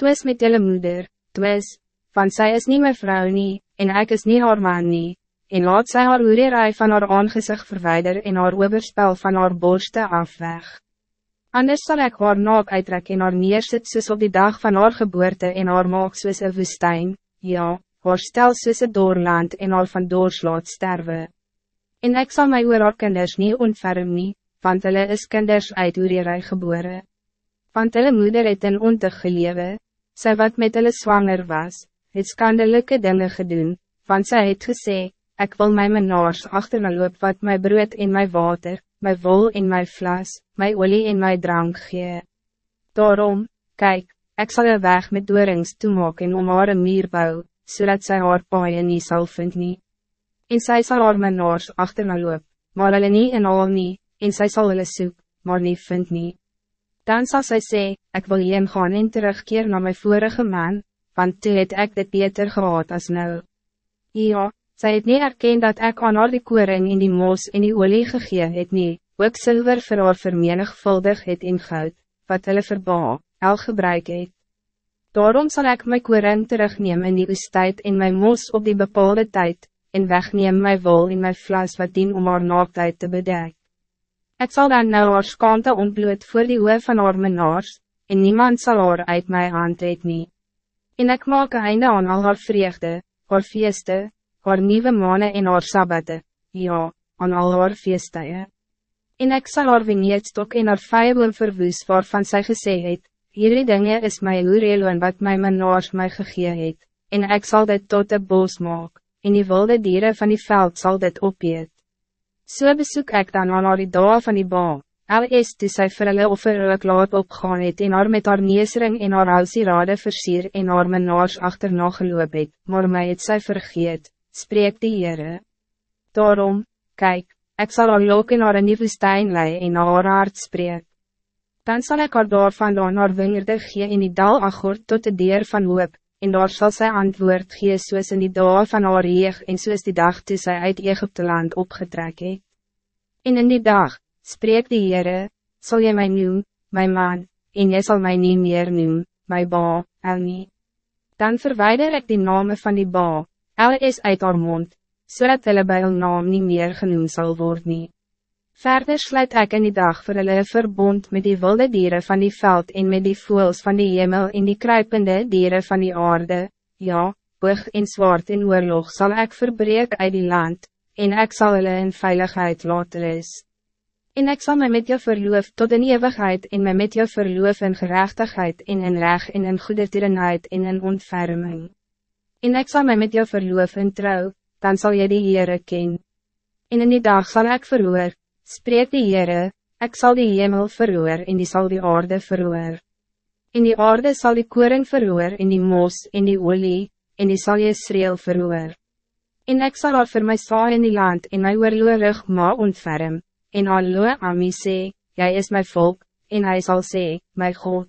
Twis met jelle moeder, twis, want zij is niet mijn vrouw nie, en ik is niet haar man nie, en laat sy haar oererij van haar aangezicht verwijder en haar oberspel van haar borste afweg. Anders zal ik haar naak uittrek en haar neersit soos op die dag van haar geboorte en haar maak soos een woestijn, ja, haar stel soos een doorland en haar van doors laat sterwe. En ik zal my oor haar kinders nie ontferm nie, want hulle is kinders uit oererij geboren. Want hulle moeder het in ontig gelewe, sy wat met hulle zwanger was, het skandelijke dingen gedoen, want zij het gesê, ik wil my menaars achterna loop wat my brood in my water, my wol in my vlas, my olie in my drank gee. Daarom, kijk, ik zal er weg met doorings toemaak en om haar een muur bou, zodat zij haar paaie nie sal vind nie. En sy sal haar menaars achterna loop, maar hulle nie en al nie, en sy sal hulle soek, maar nie vind nie. Dan zal zij zeggen, ik wil heen gaan en terugkeer naar mijn vorige man, want toe het ek dit beter gehad as nou. Ja, sy het nie erken dat ek aan haar die koring in die moos en die olie gegee het nie, ook silver vir haar vermenigvuldig het in goud, wat hulle verba, el gebruik het. Daarom zal ik mijn koring terugneem in die oestijd in mijn moos op die bepaalde tijd, en wegneem mijn wol in mijn vlas wat dien om haar naaktheid te bedek. Ik zal dan nou haar skante ontbloed voor die oe van haar menaars, en niemand zal haar uit mijn hand het nie. En ik maak een einde aan al haar vreugde, haar feeste, haar nieuwe maanden en haar sabbate, ja, aan al haar feestdagen. En ik zal haar vinieetstok en haar vijeboom verwoes waarvan zij gesê het, hierdie dinge is my en wat my menaars my gegee het, en ik zal dit tot de bos maak, en die wilde dieren van die veld zal dit opeet. So besoek ik dan aan haar die dag van die baan, Al is toe sy vir hulle offerlik laat opgaan het en haar met haar neesring en haar halsierade versier en haar menaars achterna geloop het, maar my het sy vergeet, spreek die Heere. Daarom, kijk, ik zal haar lok in haar in die woestijn lei en haar hart spreek. Dan zal ik haar daar vandaan haar wingerde gee in die dal agort tot de deur van hoop, en daar zal zij antwoord gee soos in die dag van haar jeug en soos die dag toe sy uit Egypte land opgetrek het. En in die dag, spreek die Heere, zal jy my noem, my man, en jy zal my nie meer noem, my ba, el nie. Dan verwijder ik die name van die ba, el is uit haar mond, so hulle by hulle naam nie meer genoem sal word nie. Verder sluit ik in die dag voor hulle verbond met die wilde dieren van die veld en met die voels van die hemel en die kruipende dieren van die aarde, ja, boog en zwaard in oorlog zal ik verbreek uit die land, en ik zal hulle in veiligheid laten is. En ik zal mij met jou verloof tot in eeuwigheid en mij met jou verloof in gerechtigheid en in reg en in goede tierenheid en in ontferming. En ik zal mij met jou verloof in trouw, dan zal je die Heere ken. En in die dag zal ik verhoor, spreek die Heere, ik zal die hemel verhoor en die zal die aarde verhoor. In die aarde zal die koring verhoor in die moos en die olie, en die zal je schreel verhoor. En ik zal al voor mij saai in die land en my oorloorig ma ontferm, en Hallo Ami sê, jy is my volk, en hij zal sê, my God.